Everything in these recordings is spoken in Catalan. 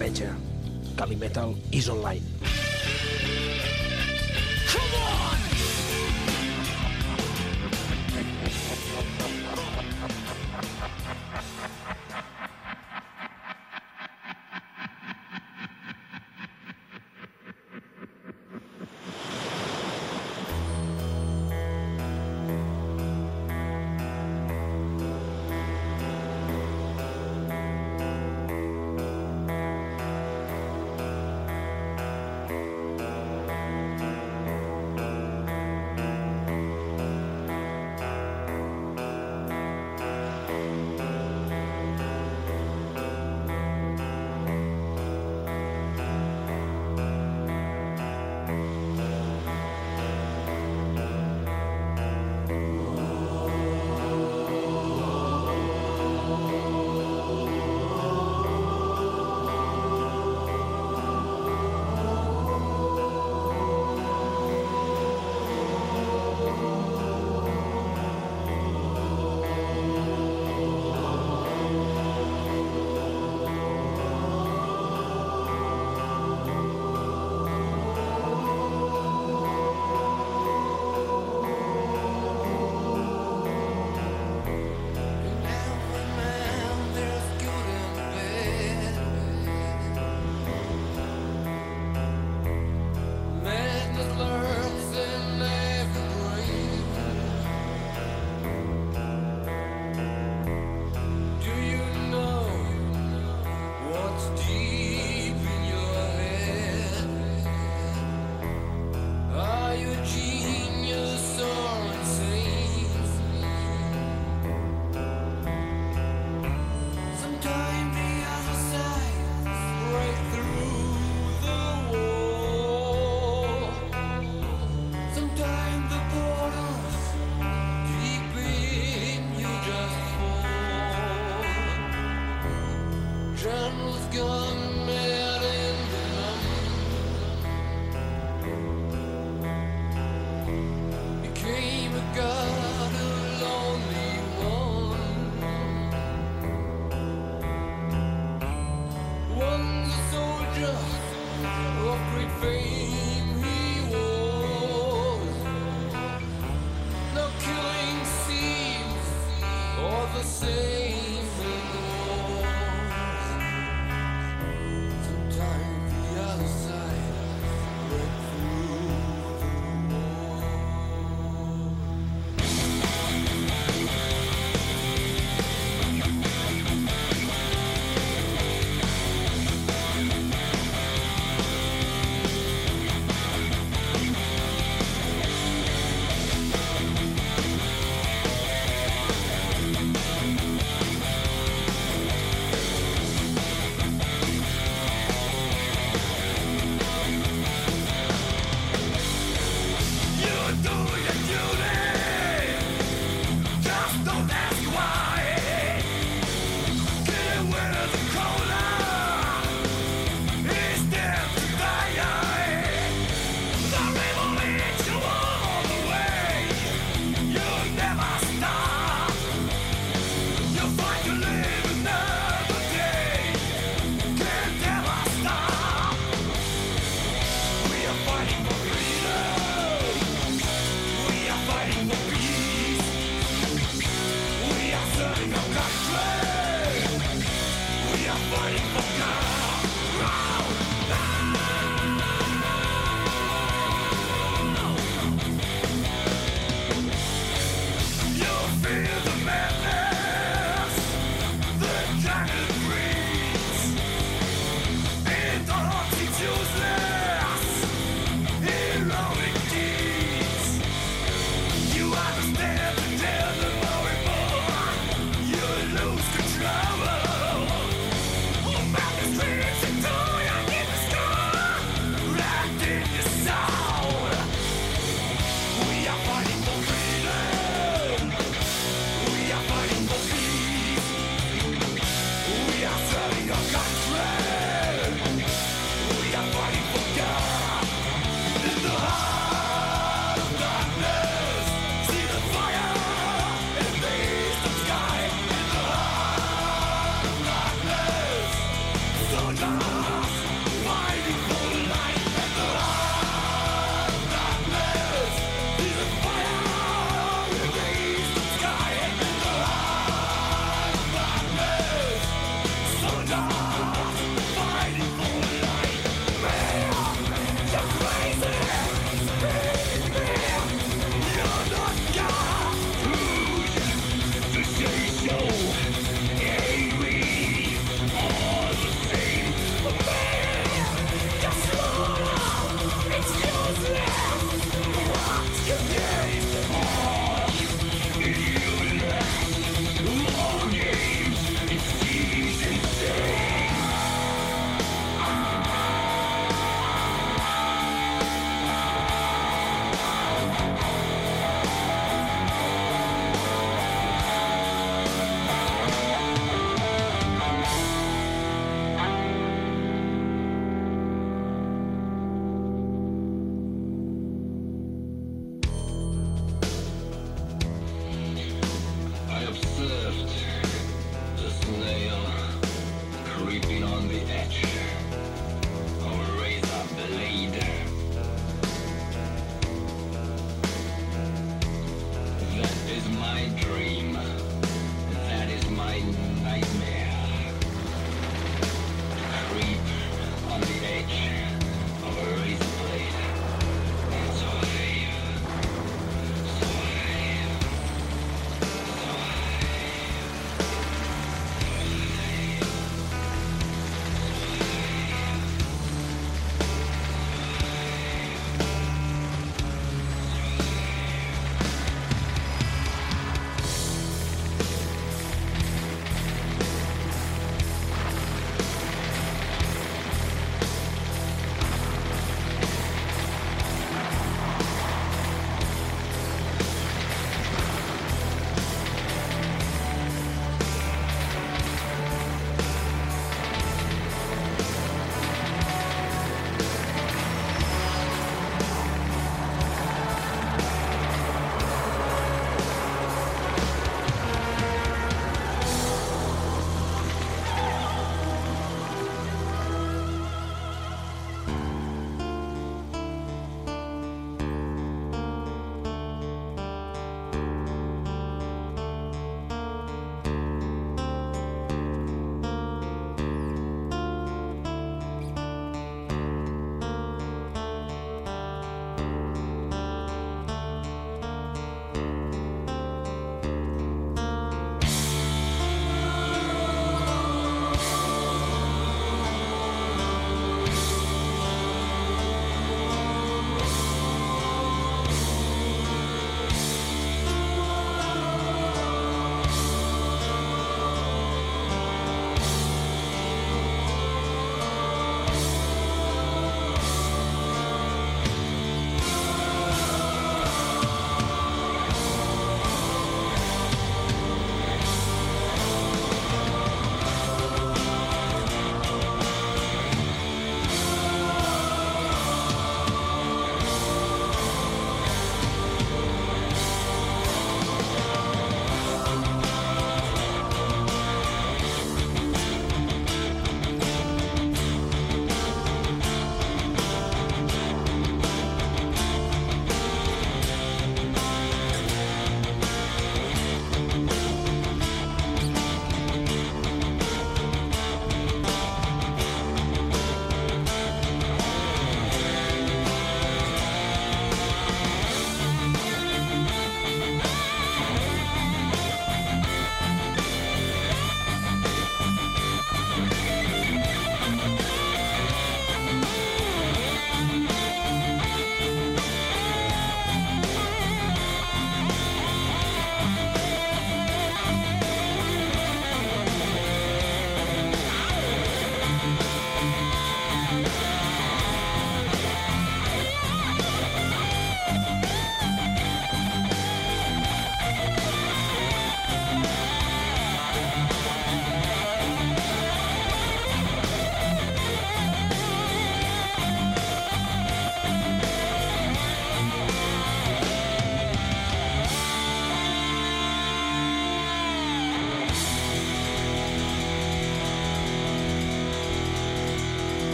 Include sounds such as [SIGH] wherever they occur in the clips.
Penja. Calimetal is online.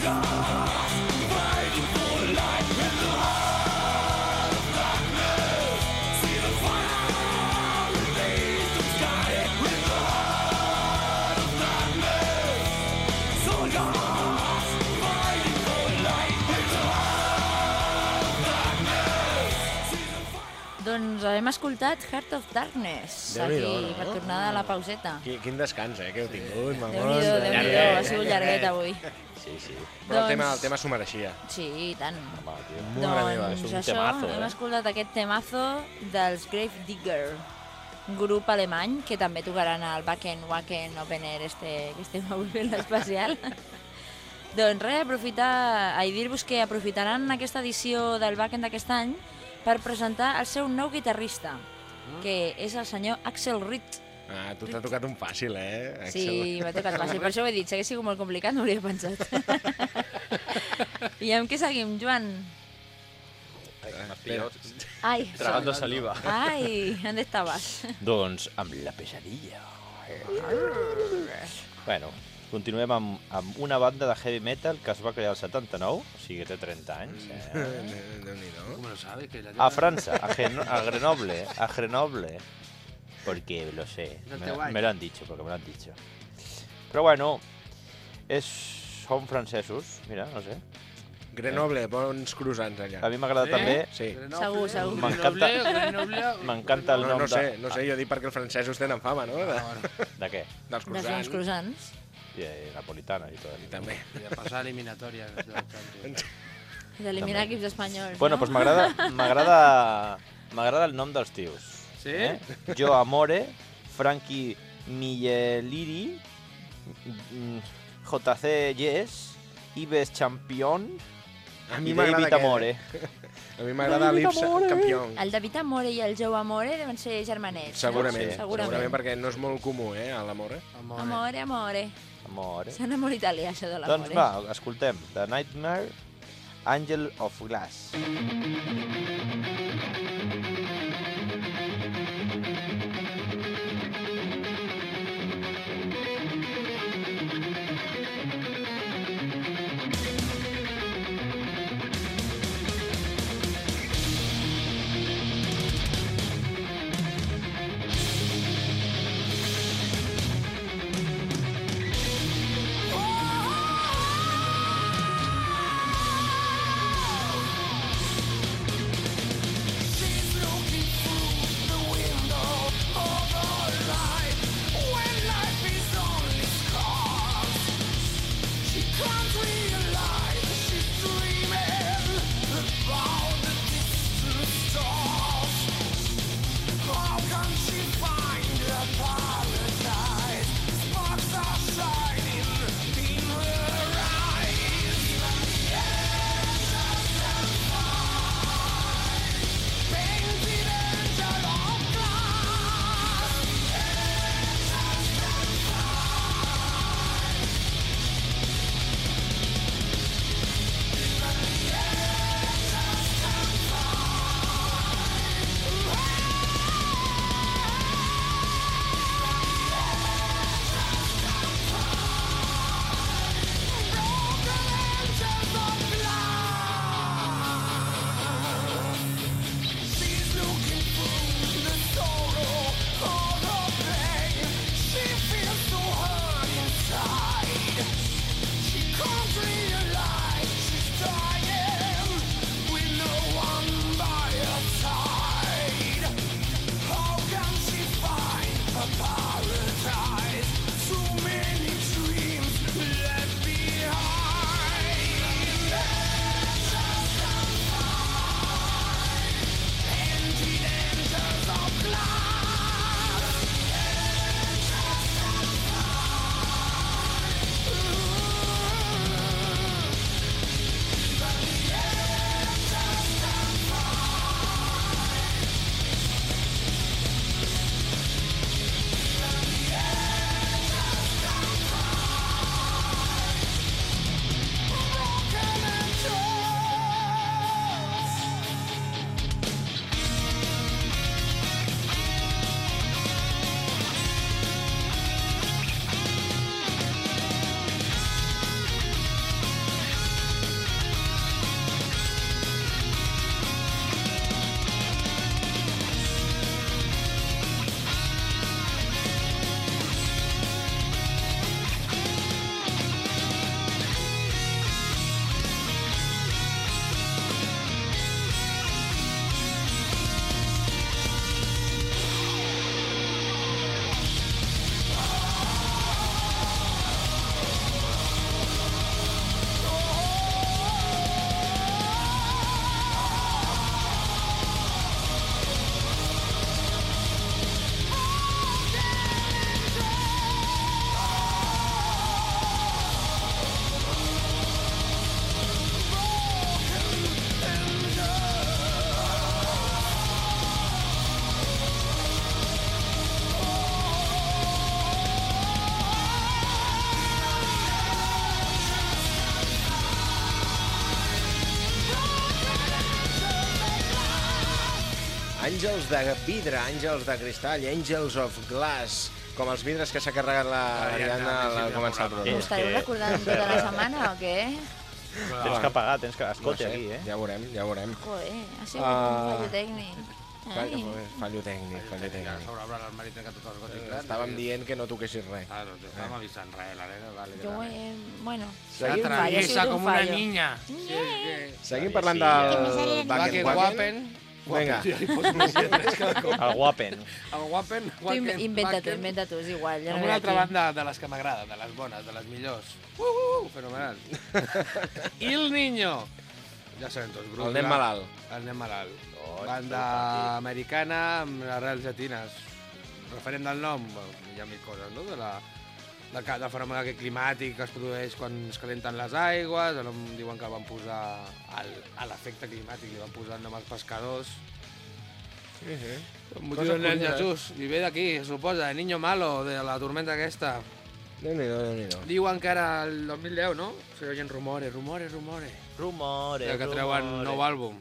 Doncs hem escoltat Heart of Darkness, déu aquí, no? per tornar a la pauseta. Quin, quin descans, eh, que heu tingut, mamons. Déu-n'hi-do, déu, déu, déu, déu, déu, déu, déu, déu, déu, Sí, sí. Però el tema, Doncs- el tema s'ho mereixia. Sí, i tant. Home, tio. Mare meva, doncs és un això, temazo, hem eh? escoltat aquest temazo dels Grave Digger, un grup alemany que també tocaran al Wacken Wacken Open Air este, que estem avui fent l'especial. doncs res, aprofitar, a dir-vos que aprofitaran aquesta edició del Wacken d'aquest any per presentar el seu nou guitarrista, que és el senyor Axel Ritt. Ah, tu t'ha tocat un fàcil, eh, Axel? Sí, m'ha tocat fàcil, per això ho he dit, si hagués sigut molt complicat no ho hauria pensat. [LAUGHS] I amb què seguim, Joan? Espera. Ai, Tragando saliva. Ai, on estaves? Doncs amb la pesadilla. Bueno, continuem amb, amb una banda de heavy metal que es va crear al 79, o sigui que té 30 anys. Eh? [LAUGHS] La A Francia, a, Gen- a Grenoble, a Grenoble. Porque lo sé, No me, me lo han dicho, porque me lo han dicho. Però bueno, és, són francesos, mira, no sé. Grenoble, bons croissants allà. A mi m'agrada Eh? també, Sí. Segur, segur. M'encanta- M'encanta. m'encanta el No, nom no sé, de... no sé, jo dic perquè els francesos tenen fama, no? De, De què? dels De uns croissants. croissants. I, eh, napolitana i tot. I també. Eliminatorias. de la Champions. D'eliminar equips espanyols, Bueno, no? doncs m'agrada m'agrada m'agrada el nom dels tios. Sí? Eh? Jo Amore, Frankie Milleliri, mm, JC Yes, Ives Champion A i [LAUGHS] mi m'agrada David aquest. Amore. A mi m'agrada Amore. campió. El David Amore i el Joe Amore deuen ser germanets, Segurament, no? Sí, segurament perquè no és molt comú, eh, a l'amor. Eh? Amore. Amore, amore. Amore. Sona molt italià, això de l'amore. Doncs va, escoltem. The Nightmare, Angel of Glass. Oh Àngels de vidre, àngels de cristall, angels of glass, com els vidres que s'ha carregat la L'Ariadna Ariadna al començar el programa. Programa. estareu que- recordant tota la setmana o què? Tens que apagar, tens que... No Escolta, sé, aquí, eh? ja veurem, ja veurem. Joder, ha sigut Ah. un fallo tècnic. Ai. Fallo, fallo tècnic, fallo Ja tècnic. sobre els gòtics grans. Estàvem dient que no toquessis res. Ah, no, estàvem avisant res, la nena, vale. Jo ho he... Bueno, Seguim, Traviesa com una niña. seguim parlant Sí, ja. del Va, Wacken que Wacken. guapen. Vinga. El guapen. El guapen, Tu guapen, inve- inventa-t'ho, wacken. inventa-t'ho, és igual. Ja Amb una altra aquí. banda de les que m'agraden, de les bones, de les millors. Uh, fenomenal. [LAUGHS] I el niño. Ja sabem tots, grup. El nen malalt. El nen malalt. Oh, Banda americana amb arrels llatines. Referent del nom, hi ha mil coses, no? De la, del, del fenomen aquest climàtic que es produeix quan es calenten les aigües, el nom diuen que van posar, al, a l'efecte climàtic, li van posar el nom als pescadors. Sí, sí. El motiu del nen. Jesús, i ve d'aquí, suposa, de niño malo, de la tormenta aquesta. Déu-n'hi-do, Déu-n'hi-do. Diuen que era el 2010, no? Se oyen rumores, rumores, rumores. Rumores, De que treuen rumores. nou àlbum.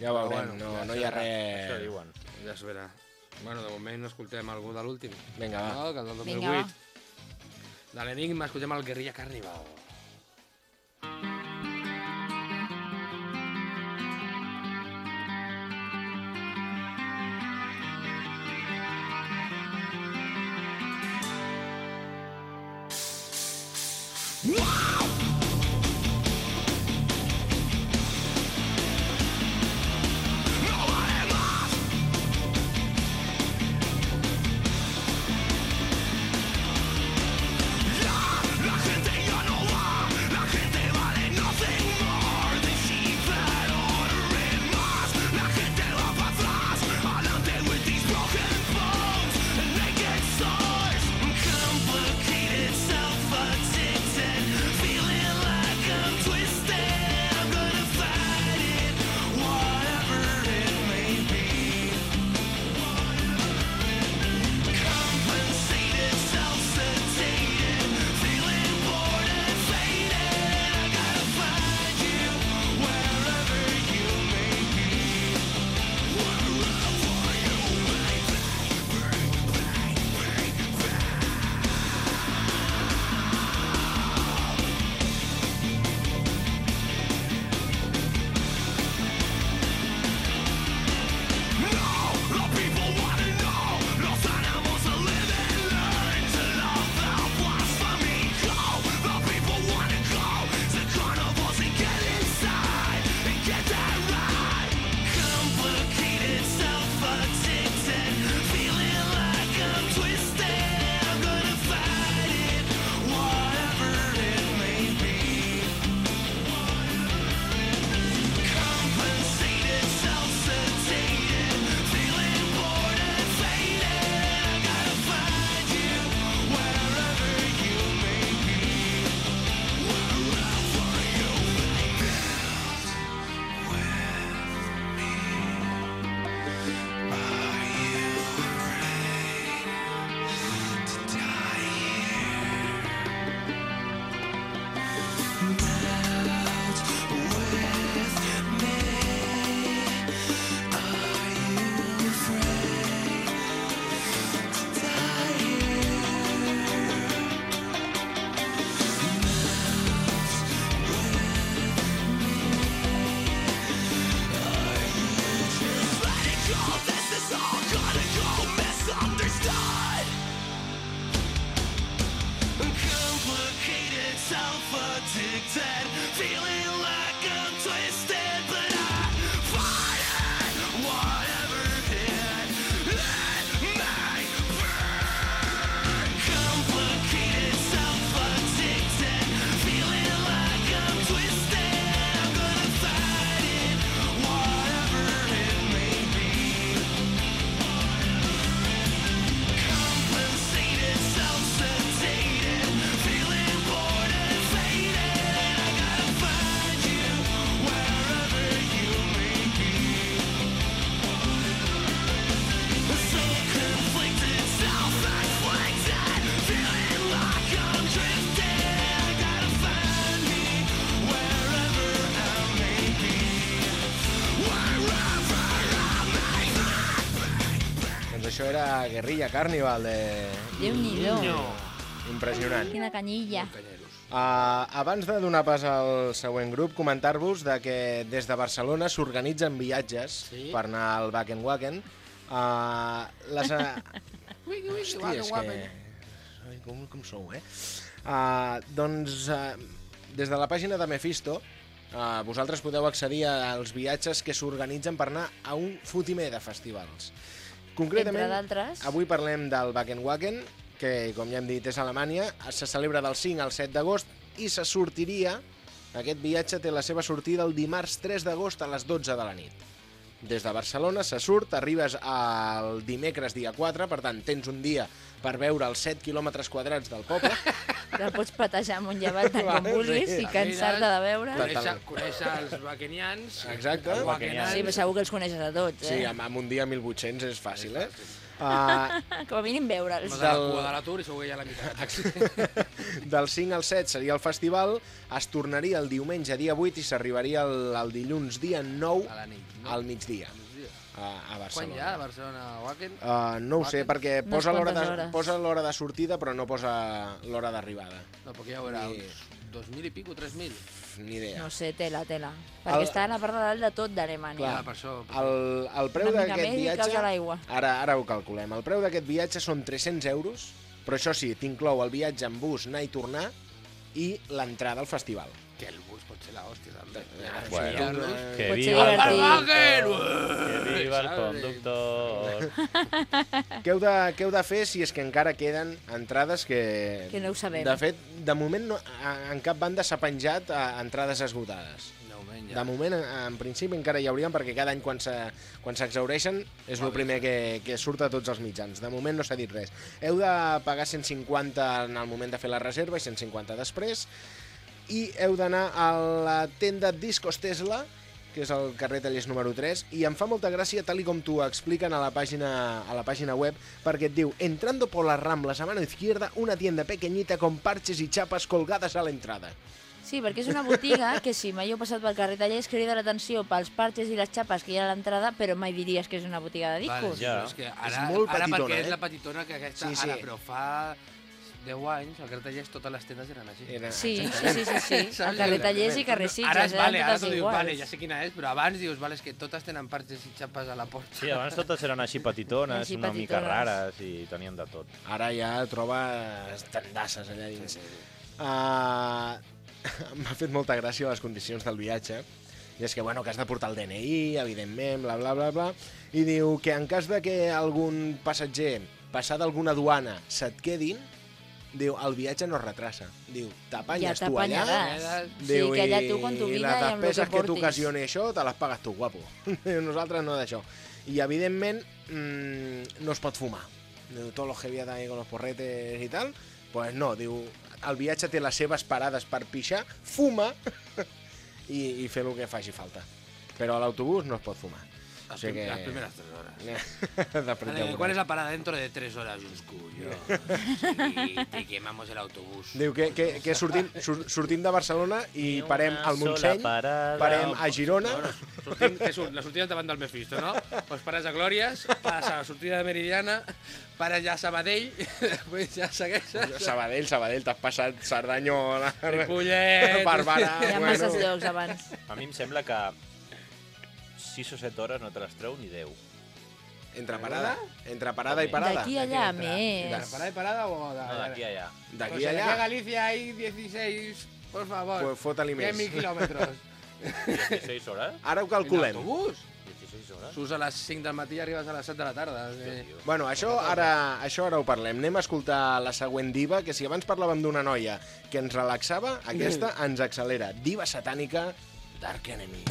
Ja ho veurem, Bueno, no, ja no hi ha Això res... diuen. Ja es verà. Bueno, de moment escoltem algú de l'últim. Vinga, va. No, que el del Vinga, 2008. De l'Enigma escoltem el Guerrilla Carnival. Guerrilla Carnival de... Déu-n'hi-do. Impressionant. Quina canyilla. Uh, abans de donar pas al següent grup, comentar-vos de que des de Barcelona s'organitzen viatges Sí? per anar al Wacken Wacken. Uh, les, [LAUGHS] ui, Hòstia, és que... Ai, com, com sou, eh? Uh, doncs, uh, des de la pàgina de Mephisto, uh, vosaltres podeu accedir als viatges que s'organitzen per anar a un fotimer de festivals. Concretament, avui parlem del Wacken Wacken, que, com ja hem dit, és a Alemanya. Se celebra del 5 al 7 d'agost i se sortiria... Aquest viatge té la seva sortida el dimarts 3 d'agost a les 12 de la nit. Des de Barcelona se surt, arribes al dimecres dia 4, per tant, tens un dia per veure els 7 quilòmetres quadrats del poble. [LAUGHS] que el pots patejar amunt [LAUGHS] i avall tant com vulguis sí. i cansar-te de veure. Clar. Conèixer, conèixer els vaquenians. Exacte. Els Vaquenians. Sí, però segur que els coneixes a tots, Sí, eh? amb, amb un dia 1.800 és fàcil, eh? Uh, [LAUGHS] Com a mínim veure'ls. A la Del- cua de l'atur i segur que hi ha la meitat. del 5 al 7 seria el festival, es tornaria el diumenge dia 8 i s'arribaria el, el dilluns dia 9 A la nit. No? al migdia a, a Quan Barcelona. hi ha a Barcelona Wacken? Uh, no ho sé, Wacken? perquè Unes posa l'hora de, posa l'hora de sortida, però no posa l'hora d'arribada. No, perquè ja ho era Ni- uns 2.000 i pico, 3.000. Pff, Ni idea. No sé, tela, tela. Perquè El- està a la part de dalt de tot d'Alemanya. Clar, per això. Per El, el preu Una mica d'aquest més i viatge... Ara, ara ho calculem. El preu d'aquest viatge són 300 euros, però això sí, t'inclou el viatge en bus, anar i tornar, i l'entrada al festival. Que el bus pot ser la hòstia. Ah, Bueno, que viva el conductor, que viva el conductor. Què heu, de, què heu de fer si és que encara queden entrades que... Que no ho sabem. De fet, de moment no, en cap banda s'ha penjat a, entrades esgotades. De moment, en, en principi, encara hi haurien, perquè cada any quan se- quan s'exhaureixen és el primer que, que surt a tots els mitjans. De moment no s'ha dit res. Heu de pagar 150 en el moment de fer la reserva i 150 després. I heu d'anar a la tenda Discos Tesla, que és el carrer Tallers número 3, i em fa molta gràcia, tal i com t'ho expliquen a la pàgina, a la pàgina web, perquè et diu, entrando por las ramblas a mano izquierda, una tienda pequeñita con parches y chapas colgadas a la entrada. Sí, perquè és una botiga que si mai heu passat pel carrer Tallers crida l'atenció pels parxes i les xapes que hi ha a l'entrada, però mai diries que és una botiga de Vale, discos. sí, Ja. és que ara, molt ara petitona, perquè eh? és la petitona que aquesta, Sí, sí. ara, però fa 10 anys, al carrer Tallers totes les tendes eren així. Era, Sí, sí, sí, sí, sí. [LAUGHS] Al carrer Tallers i carrer Sitges, Ara vale, ara tu dius, vale, ja sé quina és, però abans dius, vale, és que totes tenen parxes i xapes a la porta. Sí, abans totes eren així petitones, Així una mica petitones. rares i tenien de tot. Ara ja trobes tendasses allà dins. Uh, [LAUGHS] M'ha fet molta gràcia les condicions del viatge. I és que, bueno, que has de portar el DNI, evidentment, bla, bla, bla, bla. I diu que en cas de que algun passatger, passada alguna duana, se't quedin, diu, el viatge no es retrasa. Diu, t'apanyes Ja tu allà, t'apanyaràs. Sí, diu, que allà tu con tu i vida les que despeses que t'ocasioni això te les pagues tu, guapo. [LAUGHS] Nosaltres no d'això. I, evidentment, mmm, no es pot fumar. Diu, los que viajan ahí con los porretes i tal, pues no, diu, el viatge té les seves parades per pixar, fuma [LAUGHS] i, i fer el que faci falta. Però a l'autobús no es pot fumar. O sigui que... Las primeras tres horas. [LAUGHS] Després ho ¿Cuál es la parada dentro de tres horas, Juscuyo? [LAUGHS] Sí, te quemamos el autobús. Diu que, que, que sortim, sur, sortim de Barcelona i Ni parem al Montseny, parada. parem a Girona... Bueno, sortim, que surt, la sortida davant del Mephisto, no? Pues pares a Glòries, pares a la sortida de Meridiana, pares ja a Sabadell, [LAUGHS] després ja segueixes... Sabadell, Sabadell, t'has passat Cerdanyola, Ripollet... Barberà... Hi ha bueno. masses llocs abans. A mi em sembla que 6 o 7 hores no te les treu ni 10. Entre parada, entre parada i parada. D'aquí a allà, Entre- més. ¿Parada y parada o...? No, d'aquí a allà. D'aquí Pues a Aquí a allà, Galicia hay 16, por favor. pues fota-li més. 10.000 kilómetros. 16 hores? Ara ho [LAUGHS] En calculem. autobús. 16 hores? Surts a les 5 del matí i arribes a les 7 de la tarda. Eh, Bueno, això ara, això ara ho parlem. Anem a escoltar la següent diva, que si abans parlàvem d'una noia que ens relaxava, aquesta [LAUGHS] ens accelera. Diva satànica, Dark Enemy.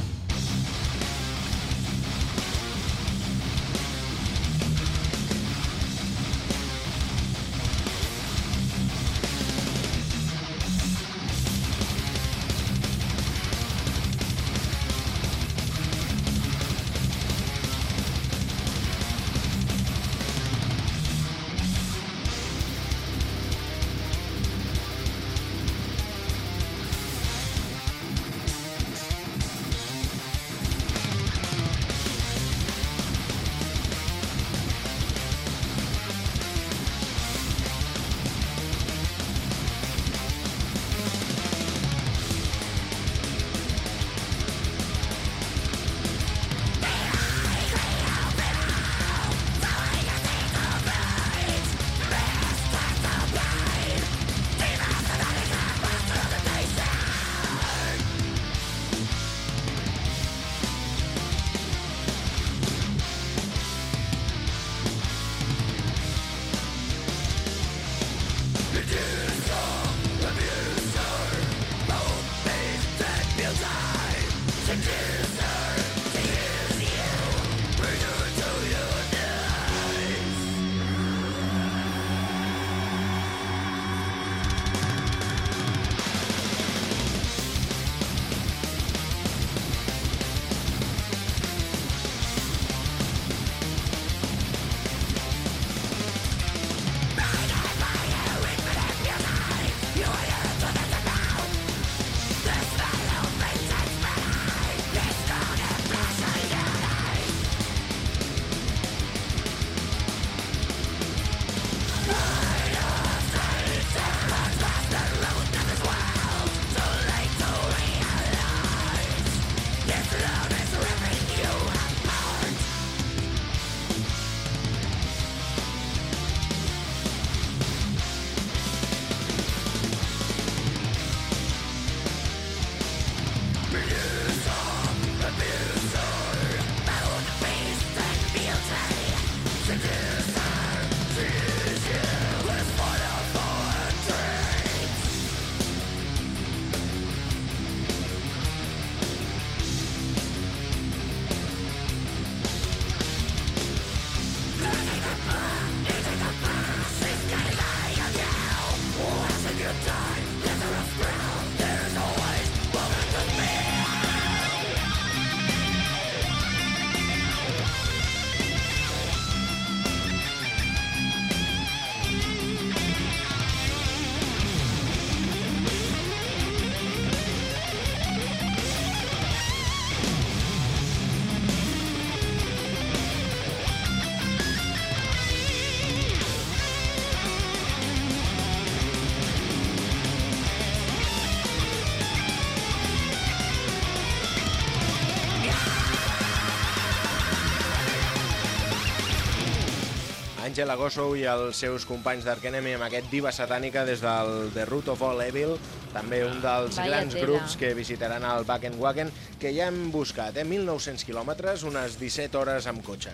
Angela Gossow i els seus companys d'Ark Enemy amb aquest Diva Satànica des del The Root of All Evil, també un dels Vaya grans tela. grups que visitaran el Wacken Wacken, que ja hem buscat, eh? 1.900 quilòmetres, unes 17 hores amb cotxe.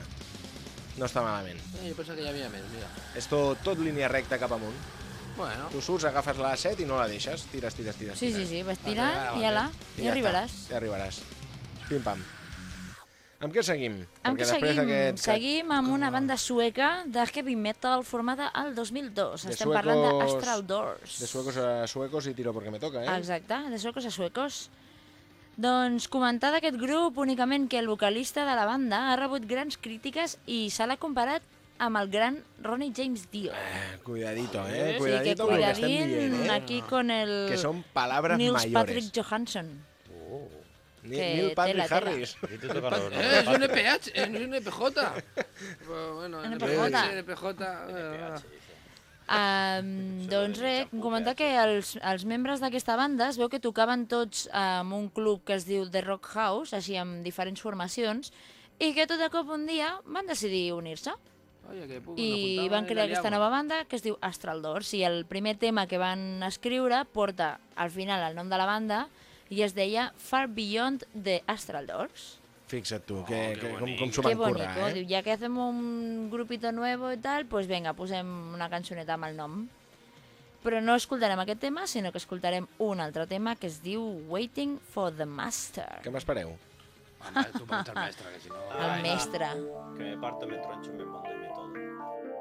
No està malament. Eh, jo pensava que hi havia més, mira. És tot, tot línia recta cap amunt. Bueno, Tu surts, agafes la 7 i no la deixes. Tires, tires, tires. Sí, sí, tires. sí, vas tirant Ah, i ala, I i ja arribaràs. Ja arribaràs. Pim-pam. Amb què seguim? Amb què seguim? d'aquest- Seguim amb una banda sueca de heavy metal formada al 2002. De Estem parlant suecos- d'Astral Doors. De suecos a suecos i tiro perquè me toca, eh? Exacte, de suecos a suecos. Doncs comentar d'aquest grup únicament que el vocalista de la banda ha rebut grans crítiques i se l'ha comparat amb el gran Ronnie James Dio. Eh, cuidadito, Sí, eh? que Cuidadito que cuidadín dient, eh? aquí con el Que son palabras Nils mayores. Patrick Johansson. Ni, que Neil Patrick tela. Harris. Eh, és un. EPH, eh, és un EPJ. Bueno, NPJ. NPJ. eh, Um, doncs res, comentar que els, els membres d'aquesta banda es veu que tocaven tots en un club que es diu The Rock House, així amb diferents formacions, i que tot de cop un dia van decidir unir-se i van i crear aquesta nova banda que es diu Astral Doors i el primer tema que van escriure porta al final el nom de la banda i es deia Far Beyond the Astral Doors. Fixa't tu, que, qué que, com, bonico. com s'ho van currar, diu, eh? ya que hacemos un grupito nuevo y tal, pues venga, posem una cançoneta amb el nom. Però no escoltarem aquest tema, sinó que escoltarem un altre tema que es diu Waiting for the Master. Què m'espereu? Home, tu pots el mestre, que si no... El mestre. Que me parto, me troncho, me mondo y me todo.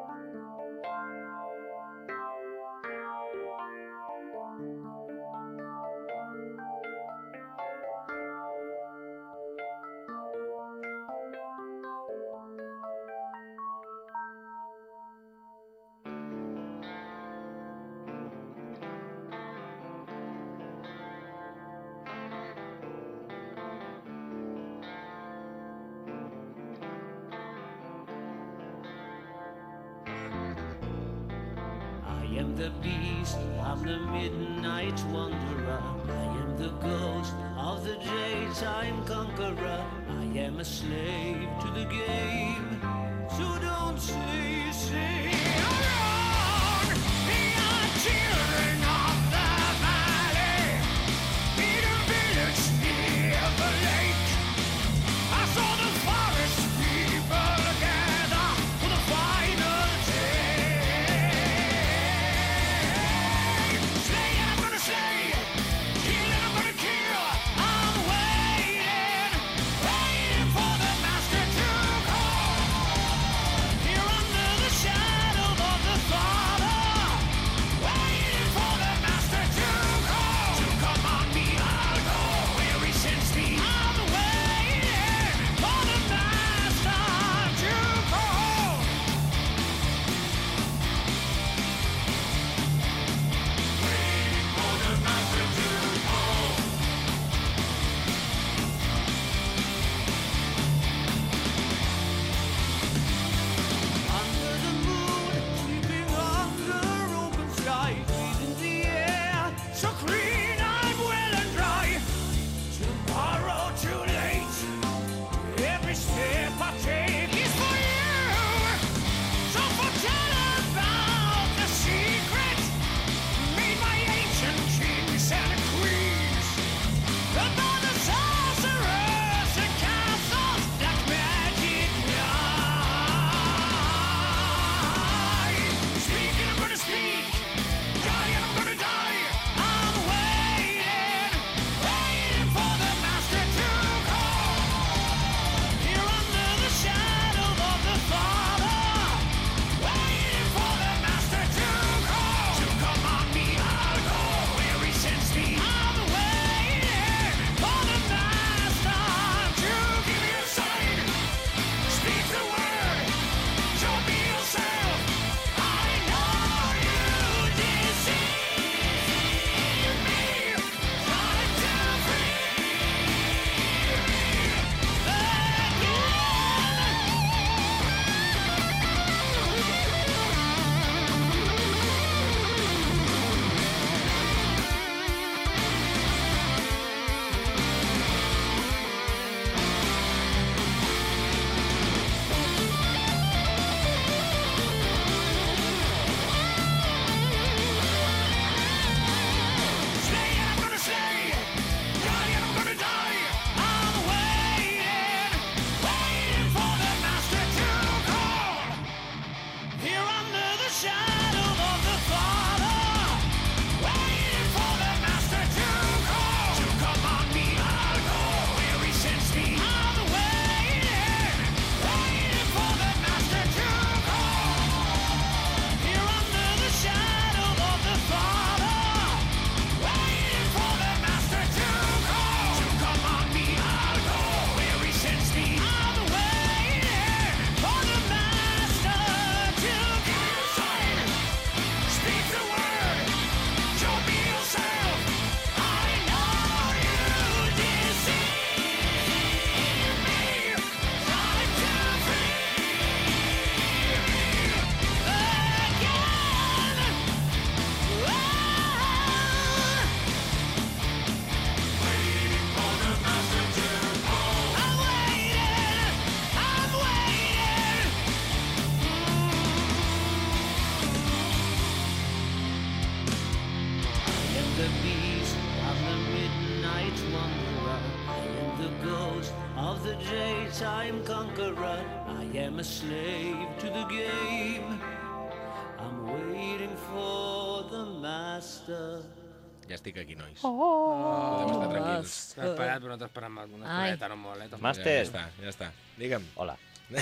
Eh? T'has Ja, Màster. ja està, ja està. Digue'm. Hola. [LAUGHS]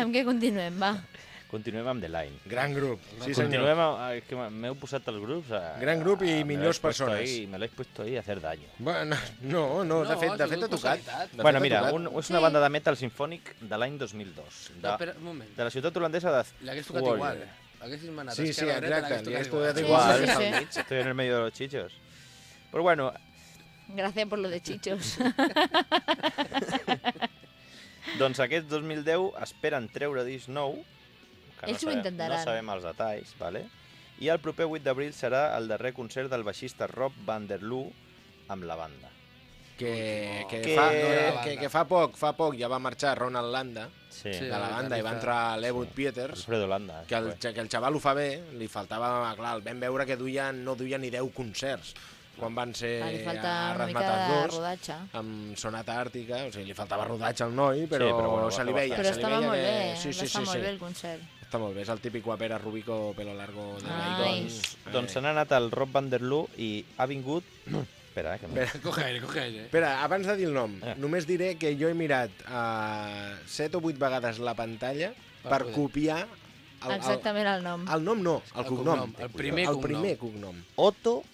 Amb què continuem, va? Continuem amb The Line. Gran grup. Sí, Continuem amb... eh, que m'heu posat els grups... A, Gran grup i a- me millors persones. Ahí, me l'he puesto ahí a hacer daño. Bueno, [LAUGHS] no, no, de No, fet, ha de fet ha tocat. De bueno, fet, mira, tocat. un, és una Sí. banda de metal sinfònic de l'any 2002. De, No, un moment. de la ciutat holandesa de L'hagués tocat igual. Sí, sí, exacte, l'hagués tocat igual. Sí, sí, sí. estoy en el medio de los chichos. Però bueno, Gràcies per lo de chichos. [LAUGHS] doncs aquest 2010 esperen treure disc nou, que Ells ho sabem, intentaran. no sabem els detalls, vale? i el proper 8 d'abril serà el darrer concert del baixista Rob van der Loo amb la banda. Que, que, Que- fa, No que, que fa poc, fa poc ja va marxar Ronald Landa Sí, Sí. de la banda i va entrar l'Ewood Pieters Alfredo Landa. que el, fue. que el xaval ho fa bé, li faltava, clar, el vam veure que duia, no duia ni 10 concerts quan van ser Ah, li falta a una mica Razzmatazz de 2 rodatge. amb Sonata Àrtica, o sigui, li faltava rodatge al noi, però, però bueno, se li veia. Però se li estava veia molt que... bé, sí, sí, va estar sí, molt sí. bé el concert. Està molt bé, és el típic guapera rubico pelo largo de Ai. Bacon. Doncs se n'ha anat el Rob van der Loo i ha vingut... [CLEARS THROAT] Espera, eh, que Bé. Coge aire, coge aire. Espera, abans de dir el nom, Eh. només diré que jo he mirat uh, 7 o 8 vegades la pantalla Per per poder. copiar el, el, Exactament el nom. el nom no, el, El cognom. cognom, el primer el cognom. primer cognom. Otto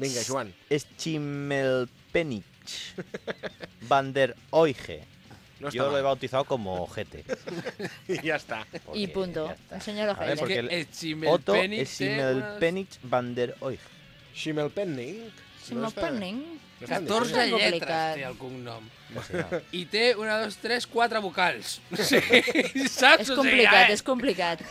Vinga, Joan. Schimmelpenich [LAUGHS] van der Oige. No està Yo lo he mal. bautizado como Ojete. I ja està. I porque punto. ya está. El senyor A ver, Ojeda. porque que el- el Otto Schimmelpenning té Schimmelpenich van der Oige. Schimmelpenning. Simulpenning. No està 14 Ben lletres té el cognom. I té una, dos, tres, quatre vocals. Sí, saps? És complicat, eh, és complicat.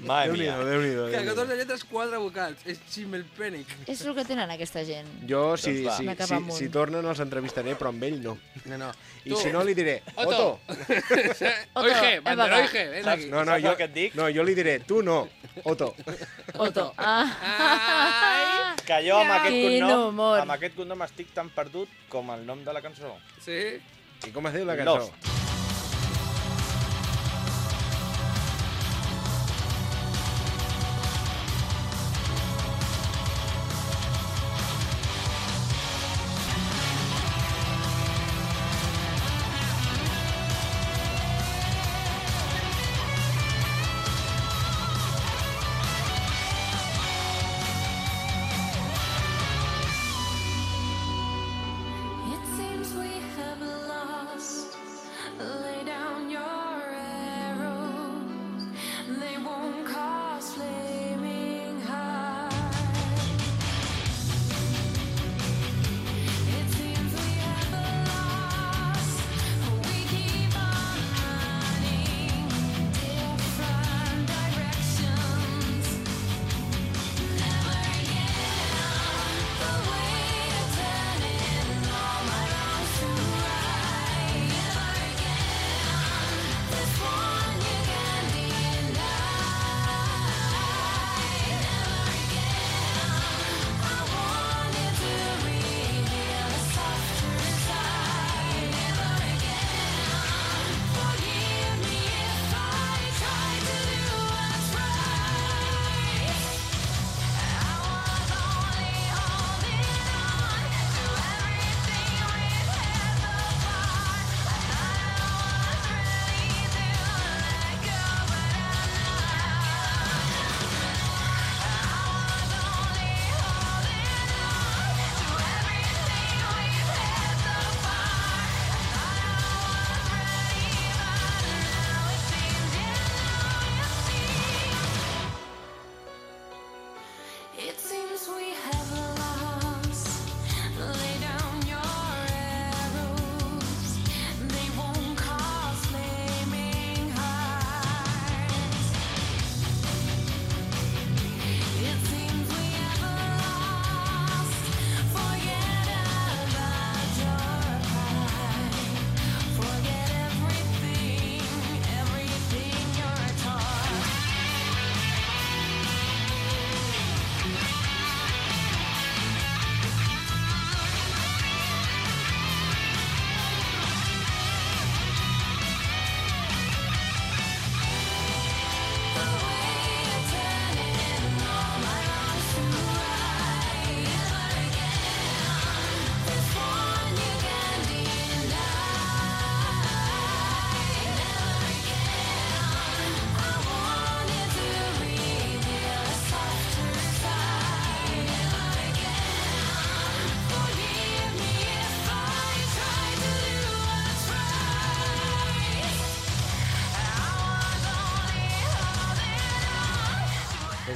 madre mía. Déu-n'hi-do, Déu-n'hi-do. Que Déu 14 lletres, quatre vocals. És Schimmelpenning. És el que tenen aquesta gent. Jo, si, Doncs si, si, si tornen, els entrevistaré, però amb ell no. No, no. I si no, li diré, Otto. Otto. [LAUGHS] Oige, pagat. Oige, ven Saps? aquí. No, no, Saps jo, el que et dic? no, jo li diré, tu no, Otto. Otto. Ah. Que jo amb aquest Quin cognom, humor. amb aquest cognom estic tan perdut com el nom de la cançó. Sí? I com es diu la cançó? Lost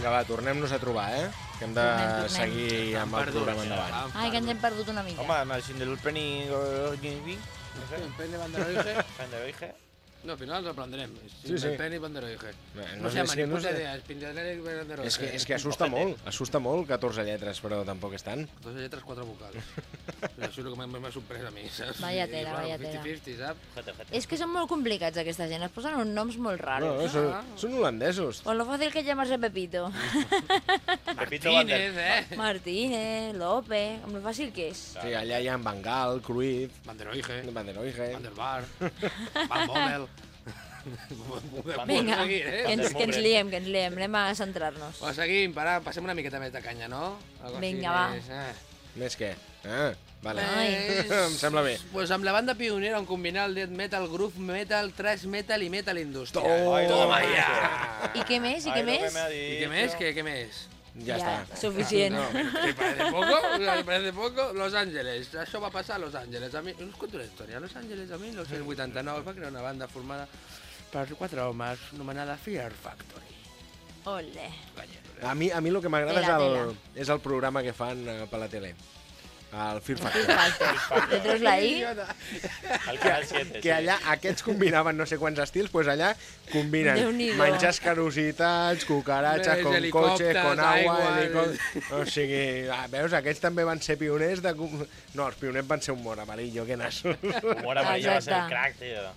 Vinga, va, tornem-nos a trobar, eh? Que hem de Tornem, tornem. seguir amb el programa endavant. Ai, que ens hem perdut una mica. Home, amb el sin del Penny... Sé, Penny Banderoige. Penderoige. No, al final ens el prendrem. Sí, sí. Penny Banderoige. No, sé, no que ni no puta sé. idea. És Pindelere i Banderoige. És que, és que assusta molt, assusta molt 14 lletres, però tampoc és tant. Dos lletres, quatre vocals. [LAUGHS] Això és el que m'ha- sorprès a mi, saps? Vaya tela, vaya tela. 50-50, saps? És que són molt complicats aquesta gent, es posen uns noms molt No, raros. són, són holandesos. Con lo fácil que llamarse Pepito. [LAUGHS] Pepito. Martínez, eh? Martínez, Lope, amb lo fàcil que és. Sí, allà hi ha Van Gaal, Cruyff, Banderoige, Van der Oige... Van der Bar, Van Bommel. Vinga, seguir, eh? que ens, que ens liem, que ens liem, anem a centrar-nos. Va, seguim, para, passem una miqueta més de canya, no? Algo així Vinga, va. Més, eh? Més què? Ah, vale. Ai. [LAUGHS] em sembla bé. Pues amb la banda pionera on combinar el death metal, groove metal, thrash metal i metal industrial. Toma, Toma ja! I què més, i què més? I què més? Què, què més? Ja, està. Suficient. No, ¿te parece poco? ¿Te parece poco? Los Ángeles. Això va passar a Los Ángeles. A mi, us conto una història. A Los Ángeles, a 1989, es va crear una banda formada per quatre homes anomenada Fear Factory. Ole. A mi, a mi el que m'agrada és, el, és el programa que fan eh, per la tele. El Fear Fear Factor. Factor. Le treus la I, El Canal 7, Que allà aquests combinaven no sé quants estils, doncs allà combinen Déu-n'hi-do. menjar escarositats, cucaratxes, con cotxes, con agua, aigua, helicòpters... O sigui, ah, veus, aquests també van ser pioners de... No, els pioners van ser humor amarillo, que nassos. Humor amarillo va ser el crack, tio.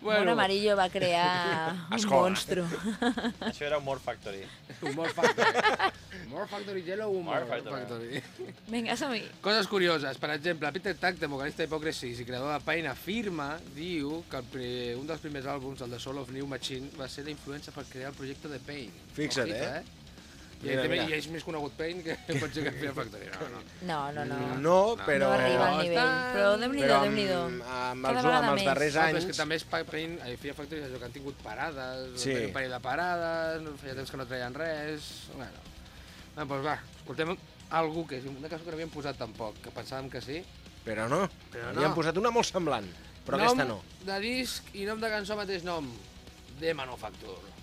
Bueno. Amarillo va crear [LAUGHS] un Escola. monstru. [LAUGHS] Això era Humor Factory. Humor Factory. [LAUGHS] Humor Factory Yellow, Humor Humor Factory. Factory. Vinga, som-hi. Coses curioses. Per exemple, Peter Tactem, vocalista d'Hypocrisy i creador de Pain, afirma, diu, que el pri... un dels primers àlbums, el de Soul of New Machine, va ser la influència per crear el projecte de Pain. Fixa't, eh? I, Mira, mira. I és més conegut Pain que [LAUGHS] pot ser que Fear Factory. No, no. No, no, no. No, però... No arriba al nivell. Però déu-n'hi-do, Però déu-n'hi-do. amb, amb, els, vegada amb els més. darrers Ah, però és anys... que també és Pa- Pain, eh, Fear Factory és allò que han tingut parades, Sí. un parell de parades, no feia temps que no treien res... Bueno, bueno doncs va, escoltem algú que és una cançó que no havíem posat tampoc, que pensàvem que sí. Però no, Però no. han posat una molt semblant, però nom aquesta no. de disc i nom de cançó mateix nom, de Manufacture.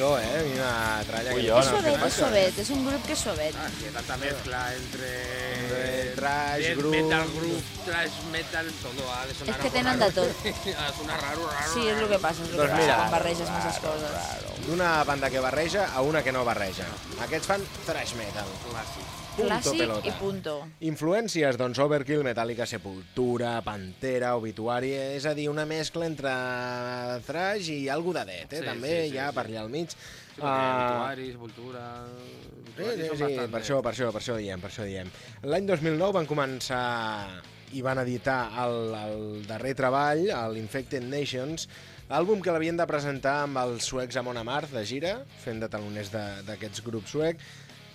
Déu-n'hi-do, eh? Quina tralla que. És suavet, és Factor. suavet, és un grup que és suavet. Ah, sí, tanta mezcla entre... Entre trash, groove. metal, groove, trash metal, todo ha de sonar Es que algo tenen raro. de tot. [LAUGHS] ha de sonar raro, raro, Sí, és el raro. que passa, és el que Doncs passa mira, quan barreges masses coses. D'una banda que barreja a una que no barreja. Aquests fan thrash metal. Clàssic. Punto Clàssic pelota. i punto. Influències, doncs Overkill, Metallica, Sepultura, Pantera, Obituari, és a dir, una mescla entre thrash i algo de death, eh? Sí, també sí, sí, ha sí. per allà al mig. Sí, perquè Ah, Obituari, Sepultura... Sí, sí, són sí, bastant per això, per això, per això diem, per això diem. L'any 2009 van començar i van editar el, el darrer treball, l'Infected Nations, àlbum que l'havien de presentar amb els suecs a Mont Amarth de gira, fent de taloners d'aquests grups suec,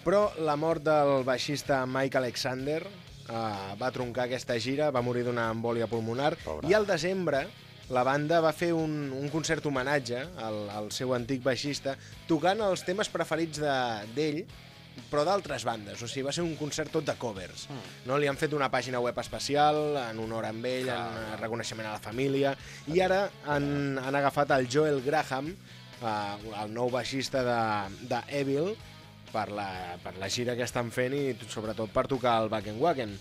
però la mort del baixista Mike Alexander eh, va troncar aquesta gira, va morir d'una embòlia pulmonar, Pobre. i al desembre la banda va fer un, un concert homenatge al, al seu antic baixista, tocant els temes preferits de- d'ell, però d'altres bandes, o sigui, va ser un concert tot de covers. Mm. No? Li han fet una pàgina web especial en honor a ell, en reconeixement a la família, i ara han, han agafat el Joel Graham, eh, el nou baixista de, de Evil, per la, per la gira que estan fent i sobretot per tocar el Wacken Wacken.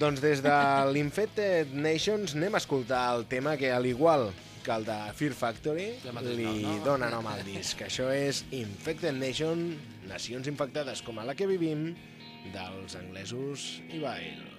Doncs des de [LAUGHS] l'Infected Nations anem a escoltar el tema que, al igual que el de Fear Factory, li nom, no? dona nom al disc. [LAUGHS] Això és Infected Nation, nacions infectades com a la que vivim, dels anglesos i Bail.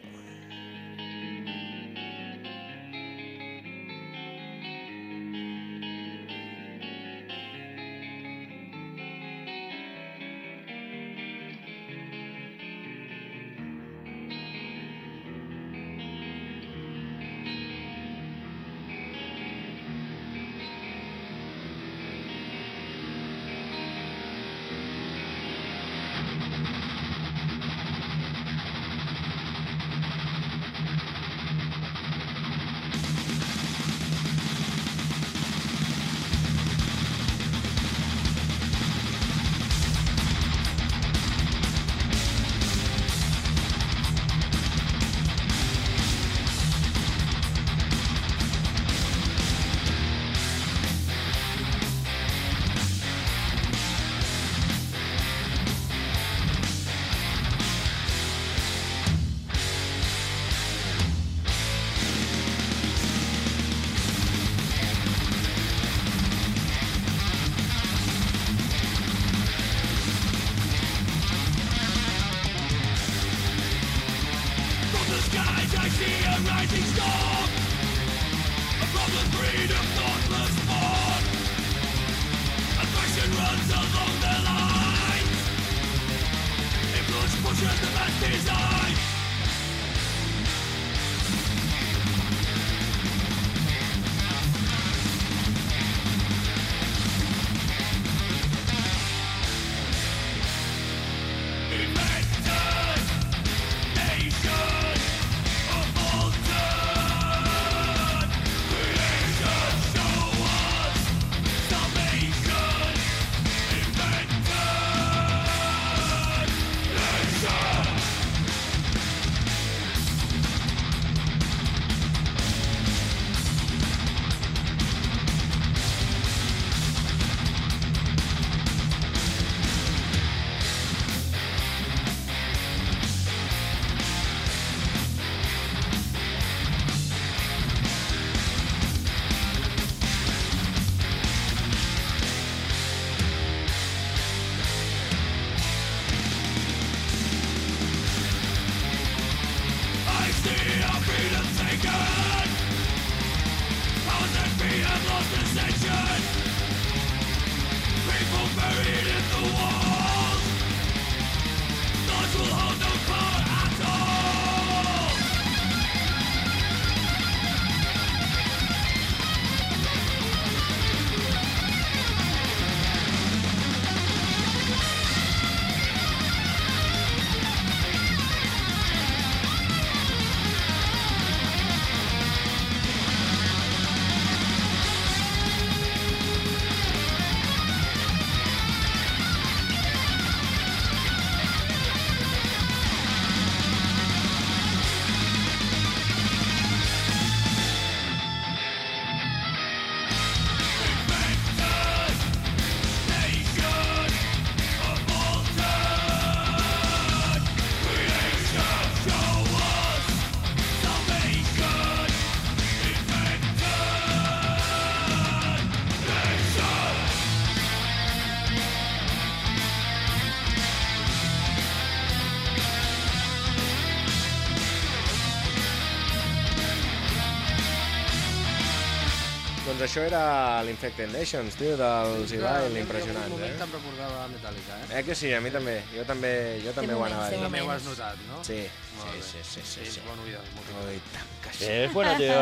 Doncs això era l'Infected Nations, tio, dels Ibai, l'impressionant, En un moment eh? em recordava Metallica, eh? Eh que sí, a mi també. Jo també, jo també ho anava a dir. També ho has notat, no? Sí, sí, sí, sí, sí, bon Ui, tant que sí. És bueno, tio.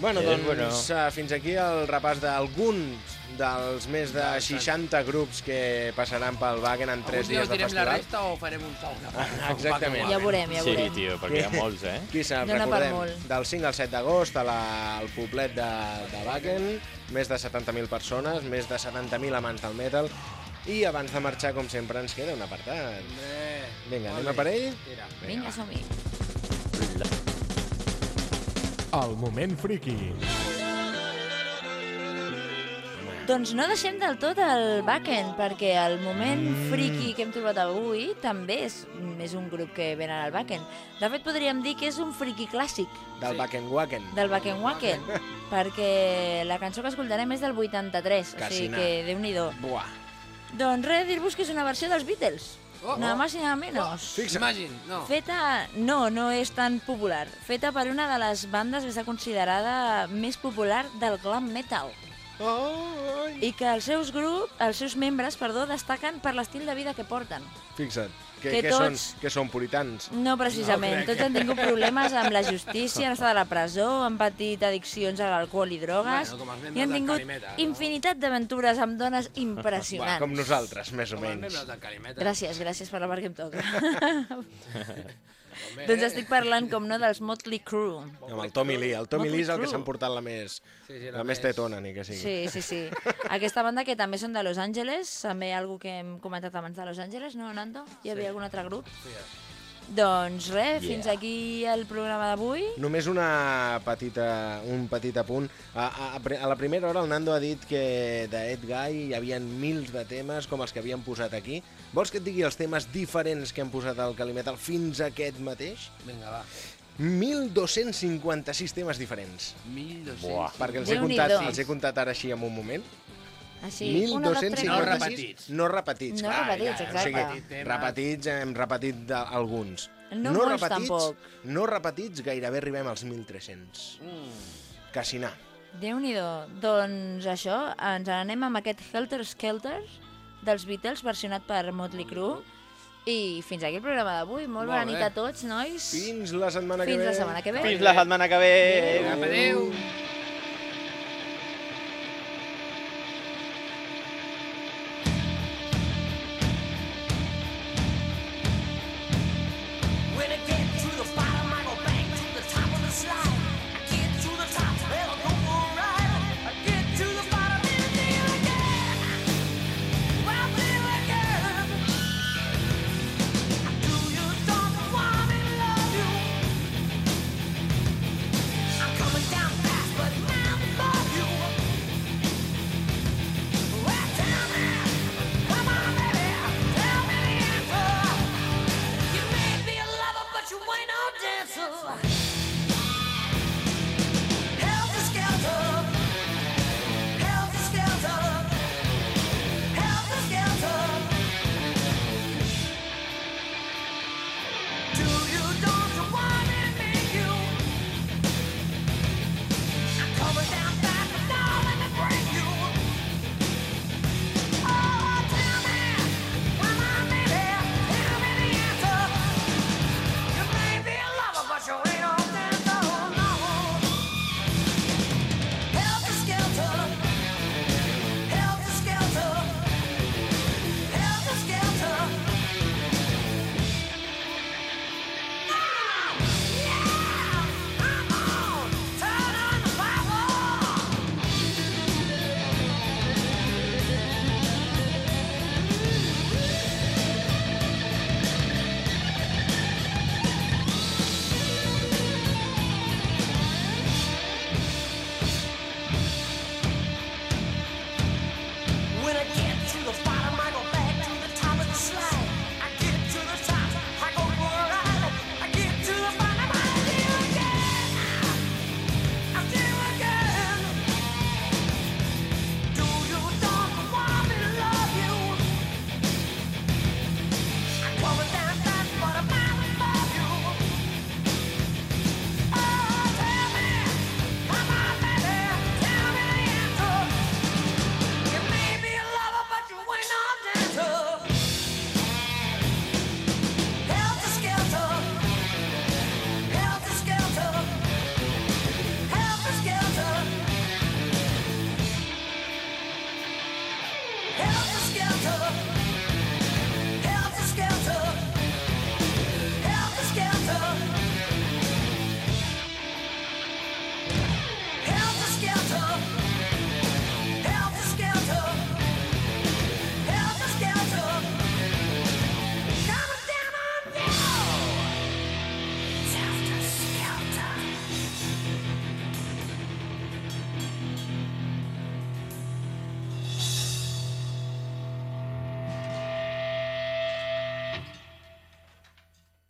Bueno, doncs bueno. eh, fins aquí el repàs d'alguns dels més de 60 grups que passaran pel Wagen en 3 Algun dia dies de us direm la festival. resta o farem un? Ah, [LAUGHS] exactament. Ja veurem, ja Sí, veurem. tio, perquè hi ha molts, eh? Qui sap, per recordem, del 5 al 7 d'agost a la, al poblet de, de Wagen, més de 70.000 persones, més de 70.000 amants del metal, i abans de marxar, com sempre, ens queda un apartat. Vinga, anem a per ell? Vinga, som-hi. El moment friki. Doncs no deixem del tot el backend, perquè el moment friki que hem trobat avui també és, és un grup que ven al backend. De fet, podríem dir que és un friki clàssic Del Wagen Wagen. del Wacken Wacken, perquè la cançó que escoltarem és del 83, o Quasi sigui nada. que déu-n'hi-do. Buah. Doncs res, dir-vos que és una versió dels Beatles, Oh, nada oh. más y nada menos. Imagine, no. Feta, no, no és tan popular. Feta per una de les bandes que està considerada més popular del glam metal. Oh, I que els seus grups, els seus membres, perdó, destaquen per l'estil de vida que porten. Fixa't. Que, Que que, tots- són, que són puritans. No precisament, No tots han tingut problemes amb la justícia, han estat a la presó, han patit addiccions a l'alcohol i drogues, Bueno, i han tingut Calimeta, no? infinitat d'aventures amb dones impressionants. com nosaltres, més o Com menys. Gràcies, gràcies per la part que em toca. [LAUGHS] Home, doncs estic parlant, com no, dels Motley Crue. Amb el Tommy Lee. El Tommy Motley Lee és el que s'han portat la més, Sí, sí, la, la més tetona, ni que sigui. Sí, sí, sí. Aquesta banda que també són de Los Angeles, també algú que hem comentat abans de Los Angeles, no, Nando? Hi havia algun altre grup? Doncs res, Yeah. fins aquí el programa d'avui. Només una petita, un petit apunt. A, a, a la primera hora el Nando ha dit que de Ed Guy hi havia mils de temes com els que havien posat aquí. Vols que et digui els temes diferents que han posat al Calimetal fins a aquest mateix? Vinga, va. 1.256 temes diferents. 1.200. Buah. Perquè els he, comptat, els he comptat ara així en un moment. Així, tres, 1.256. No repetits. No repetits. No clar, repetits, ja, exacte. O sigui, repetits, hem repetit de, alguns. No molts, tampoc. No repetits, gairebé arribem als 1.300. Mm. Quasi anar. Déu-n'hi-do. Doncs això, ens n'anem amb aquest Helter Skelter dels Beatles, versionat per Motley Crue. I fins aquí el programa d'avui. Molt, Molt bona nit a tots, nois. Fins la setmana que Fins ve. la setmana que ve. Fins la setmana que ve. Adéu. When